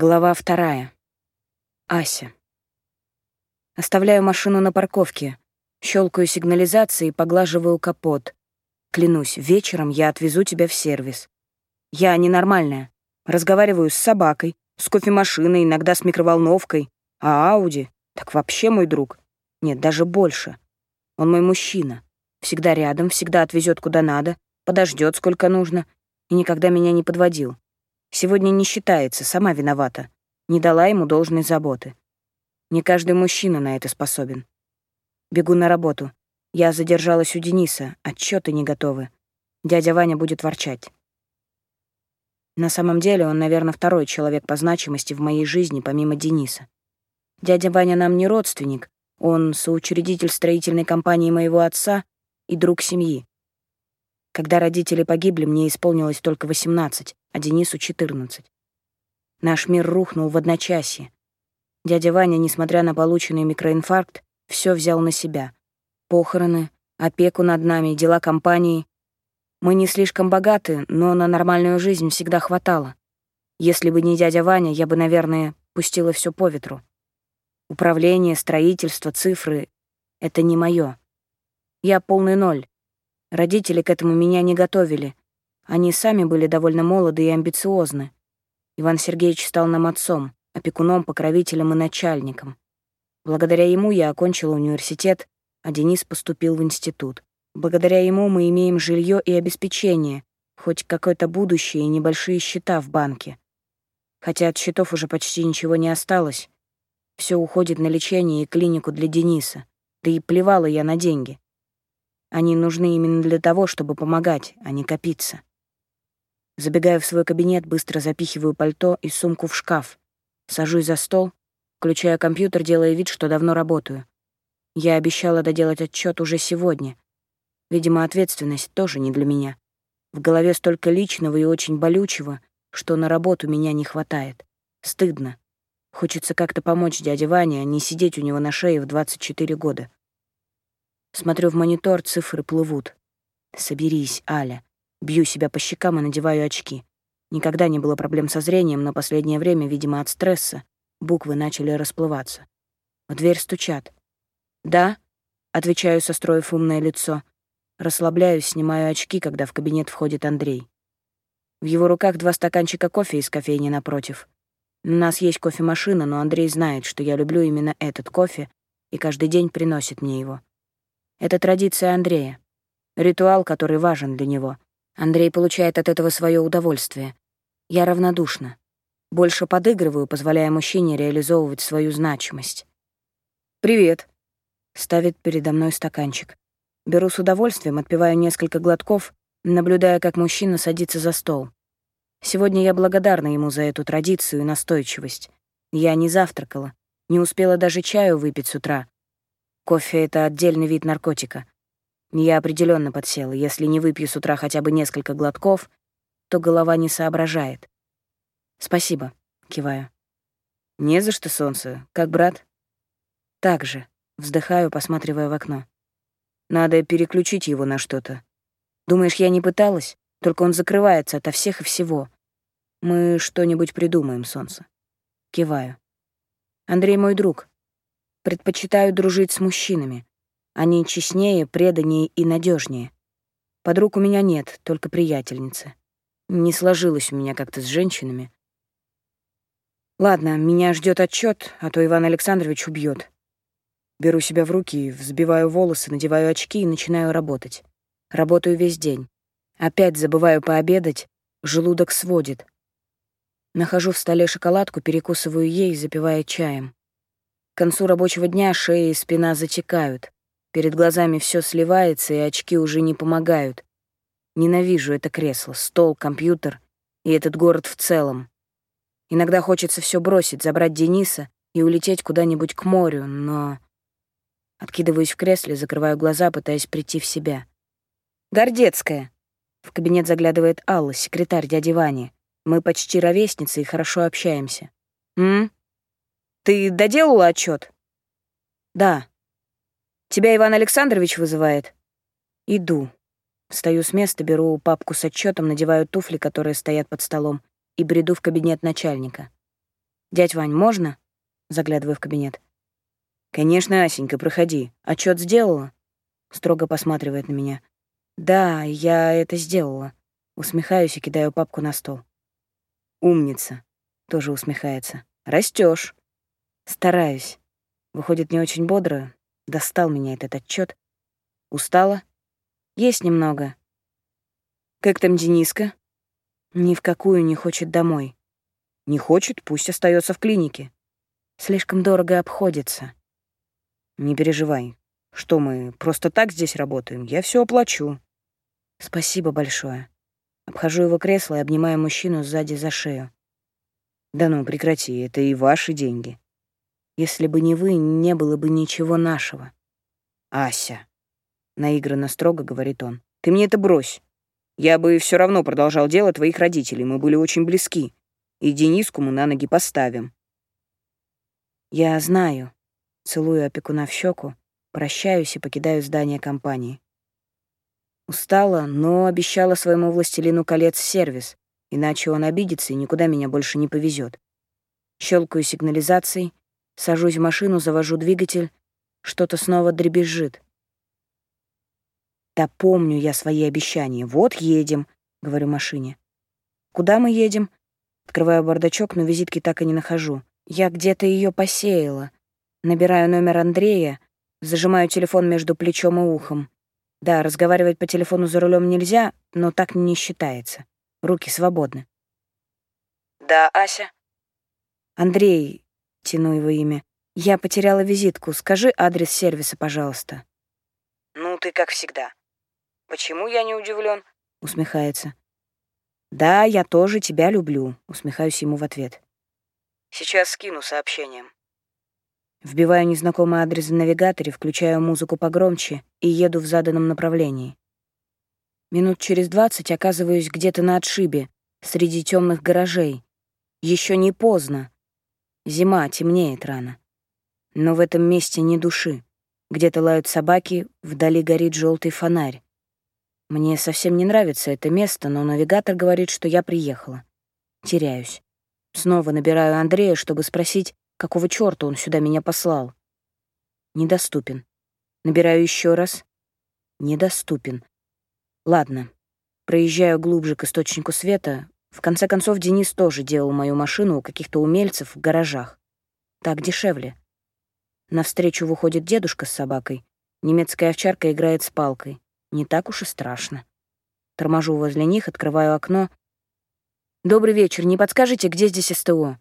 Глава вторая. Ася. Оставляю машину на парковке, щелкаю сигнализацией и поглаживаю капот. Клянусь, вечером я отвезу тебя в сервис. Я ненормальная. Разговариваю с собакой, с кофемашиной, иногда с микроволновкой. А Ауди — так вообще мой друг. Нет, даже больше. Он мой мужчина. Всегда рядом, всегда отвезет куда надо, подождет сколько нужно и никогда меня не подводил. Сегодня не считается, сама виновата. Не дала ему должной заботы. Не каждый мужчина на это способен. Бегу на работу. Я задержалась у Дениса, отчеты не готовы. Дядя Ваня будет ворчать. На самом деле он, наверное, второй человек по значимости в моей жизни, помимо Дениса. Дядя Ваня нам не родственник, он соучредитель строительной компании моего отца и друг семьи. Когда родители погибли, мне исполнилось только 18, а Денису — 14. Наш мир рухнул в одночасье. Дядя Ваня, несмотря на полученный микроинфаркт, все взял на себя. Похороны, опеку над нами, дела компании. Мы не слишком богаты, но на нормальную жизнь всегда хватало. Если бы не дядя Ваня, я бы, наверное, пустила все по ветру. Управление, строительство, цифры — это не мое. Я полный ноль. Родители к этому меня не готовили. Они сами были довольно молоды и амбициозны. Иван Сергеевич стал нам отцом, опекуном, покровителем и начальником. Благодаря ему я окончила университет, а Денис поступил в институт. Благодаря ему мы имеем жилье и обеспечение, хоть какое-то будущее и небольшие счета в банке. Хотя от счетов уже почти ничего не осталось. Все уходит на лечение и клинику для Дениса. Да и плевала я на деньги. Они нужны именно для того, чтобы помогать, а не копиться. Забегая в свой кабинет, быстро запихиваю пальто и сумку в шкаф. Сажусь за стол, включая компьютер, делая вид, что давно работаю. Я обещала доделать отчет уже сегодня. Видимо, ответственность тоже не для меня. В голове столько личного и очень болючего, что на работу меня не хватает. Стыдно. Хочется как-то помочь дяде Ване, а не сидеть у него на шее в 24 года. Смотрю в монитор, цифры плывут. Соберись, Аля. Бью себя по щекам и надеваю очки. Никогда не было проблем со зрением, но последнее время, видимо, от стресса, буквы начали расплываться. В дверь стучат. «Да?» — отвечаю, состроив умное лицо. Расслабляюсь, снимаю очки, когда в кабинет входит Андрей. В его руках два стаканчика кофе из кофейни напротив. У нас есть кофемашина, но Андрей знает, что я люблю именно этот кофе и каждый день приносит мне его. Это традиция Андрея. Ритуал, который важен для него. Андрей получает от этого свое удовольствие. Я равнодушна. Больше подыгрываю, позволяя мужчине реализовывать свою значимость. «Привет», — ставит передо мной стаканчик. Беру с удовольствием, отпиваю несколько глотков, наблюдая, как мужчина садится за стол. Сегодня я благодарна ему за эту традицию и настойчивость. Я не завтракала, не успела даже чаю выпить с утра, Кофе — это отдельный вид наркотика. Я определенно подсела. Если не выпью с утра хотя бы несколько глотков, то голова не соображает. «Спасибо», — киваю. «Не за что, солнце. Как брат?» «Так же», — вздыхаю, посматривая в окно. «Надо переключить его на что-то. Думаешь, я не пыталась? Только он закрывается ото всех и всего. Мы что-нибудь придумаем, солнце». Киваю. Андрей мой друг. Предпочитаю дружить с мужчинами. Они честнее, преданнее и надежнее. Подруг у меня нет, только приятельницы. Не сложилось у меня как-то с женщинами. Ладно, меня ждет отчет, а то Иван Александрович убьет. Беру себя в руки, взбиваю волосы, надеваю очки и начинаю работать. Работаю весь день. Опять забываю пообедать, желудок сводит. Нахожу в столе шоколадку, перекусываю ей, запивая чаем. К концу рабочего дня шея и спина затекают. Перед глазами все сливается, и очки уже не помогают. Ненавижу это кресло, стол, компьютер и этот город в целом. Иногда хочется все бросить, забрать Дениса и улететь куда-нибудь к морю, но... Откидываюсь в кресле, закрываю глаза, пытаясь прийти в себя. «Гордецкая!» В кабинет заглядывает Алла, секретарь дяди Вани. Мы почти ровесницы и хорошо общаемся. «М? Ты доделала отчет? Да. Тебя Иван Александрович вызывает? Иду. Встаю с места, беру папку с отчетом, надеваю туфли, которые стоят под столом, и бреду в кабинет начальника. «Дядь Вань, можно?» Заглядываю в кабинет. «Конечно, Асенька, проходи. Отчет сделала?» Строго посматривает на меня. «Да, я это сделала». Усмехаюсь и кидаю папку на стол. «Умница», — тоже усмехается. Растешь. «Стараюсь. Выходит не очень бодро. Достал меня этот отчет. Устала? Есть немного. Как там Дениска? Ни в какую не хочет домой. Не хочет, пусть остается в клинике. Слишком дорого обходится. Не переживай. Что мы, просто так здесь работаем? Я все оплачу. Спасибо большое. Обхожу его кресло и обнимаю мужчину сзади за шею. Да ну, прекрати, это и ваши деньги. Если бы не вы, не было бы ничего нашего. Ася, наигранно строго говорит он, ты мне это брось. Я бы все равно продолжал дело твоих родителей, мы были очень близки. И Дениску мы на ноги поставим. Я знаю. Целую опекуна в щеку, Прощаюсь и покидаю здание компании. Устала, но обещала своему властелину колец сервис, иначе он обидится и никуда меня больше не повезет. Щелкаю сигнализацией, сажусь в машину, завожу двигатель, что-то снова дребезжит. Да помню я свои обещания. Вот едем, говорю машине. Куда мы едем? Открываю бардачок, но визитки так и не нахожу. Я где-то ее посеяла. Набираю номер Андрея, Зажимаю телефон между плечом и ухом. Да, разговаривать по телефону за рулем нельзя, но так не считается. Руки свободны. «Да, Ася?» «Андрей», — тяну его имя, — «я потеряла визитку. Скажи адрес сервиса, пожалуйста». «Ну, ты как всегда. Почему я не удивлен? усмехается. «Да, я тоже тебя люблю», — усмехаюсь ему в ответ. «Сейчас скину сообщением». Вбиваю незнакомый адрес в навигаторе, включаю музыку погромче и еду в заданном направлении. Минут через двадцать оказываюсь где-то на отшибе, среди темных гаражей. Еще не поздно. Зима, темнеет рано. Но в этом месте ни души. Где-то лают собаки, вдали горит желтый фонарь. Мне совсем не нравится это место, но навигатор говорит, что я приехала. Теряюсь. Снова набираю Андрея, чтобы спросить, Какого чёрта он сюда меня послал? Недоступен. Набираю еще раз. Недоступен. Ладно. Проезжаю глубже к источнику света. В конце концов, Денис тоже делал мою машину у каких-то умельцев в гаражах. Так дешевле. Навстречу выходит дедушка с собакой. Немецкая овчарка играет с палкой. Не так уж и страшно. Торможу возле них, открываю окно. «Добрый вечер. Не подскажете, где здесь СТО?»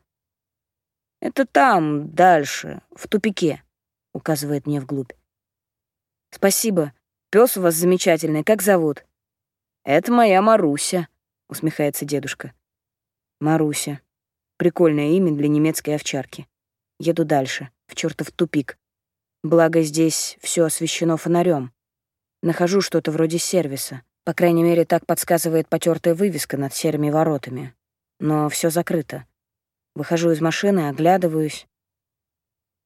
«Это там, дальше, в тупике», — указывает мне вглубь. «Спасибо. Пес у вас замечательный. Как зовут?» «Это моя Маруся», — усмехается дедушка. «Маруся. Прикольное имя для немецкой овчарки. Еду дальше, в чертов тупик. Благо здесь все освещено фонарем. Нахожу что-то вроде сервиса. По крайней мере, так подсказывает потертая вывеска над серыми воротами. Но все закрыто. Выхожу из машины, оглядываюсь.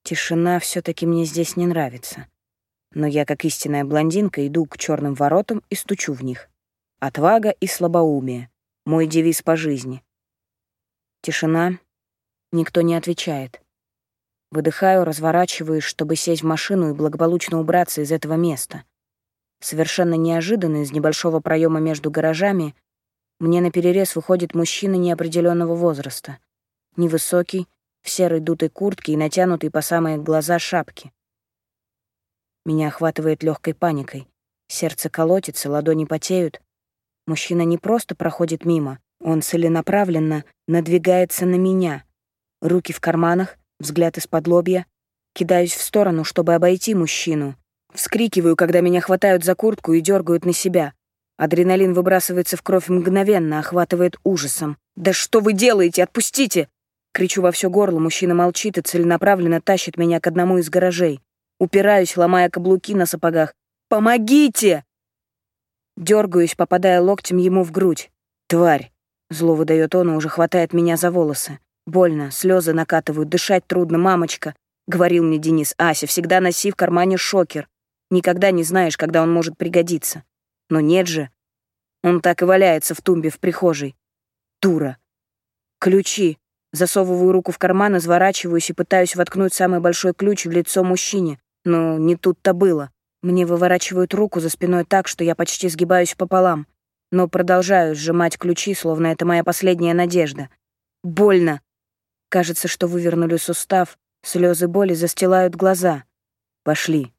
Тишина все таки мне здесь не нравится. Но я, как истинная блондинка, иду к черным воротам и стучу в них. Отвага и слабоумие. Мой девиз по жизни. Тишина. Никто не отвечает. Выдыхаю, разворачиваюсь, чтобы сесть в машину и благополучно убраться из этого места. Совершенно неожиданно из небольшого проема между гаражами мне на перерез выходит мужчина неопределенного возраста — невысокий, в серой дутой куртке и натянутой по самые глаза шапки. Меня охватывает легкой паникой. Сердце колотится, ладони потеют. Мужчина не просто проходит мимо, он целенаправленно надвигается на меня. Руки в карманах, взгляд из-под лобья. Кидаюсь в сторону, чтобы обойти мужчину. Вскрикиваю, когда меня хватают за куртку и дергают на себя. Адреналин выбрасывается в кровь мгновенно, охватывает ужасом. «Да что вы делаете? Отпустите!» Кричу во все горло, мужчина молчит и целенаправленно тащит меня к одному из гаражей. Упираюсь, ломая каблуки на сапогах. «Помогите!» Дергаюсь, попадая локтем ему в грудь. «Тварь!» Зло выдает он и уже хватает меня за волосы. Больно, слезы накатывают, дышать трудно, мамочка. Говорил мне Денис, Ася, всегда носи в кармане шокер. Никогда не знаешь, когда он может пригодиться. Но нет же. Он так и валяется в тумбе в прихожей. Дура. Ключи. Засовываю руку в карман, изворачиваюсь и пытаюсь воткнуть самый большой ключ в лицо мужчине. Но не тут-то было. Мне выворачивают руку за спиной так, что я почти сгибаюсь пополам. Но продолжаю сжимать ключи, словно это моя последняя надежда. Больно. Кажется, что вывернули сустав. Слезы боли застилают глаза. Пошли.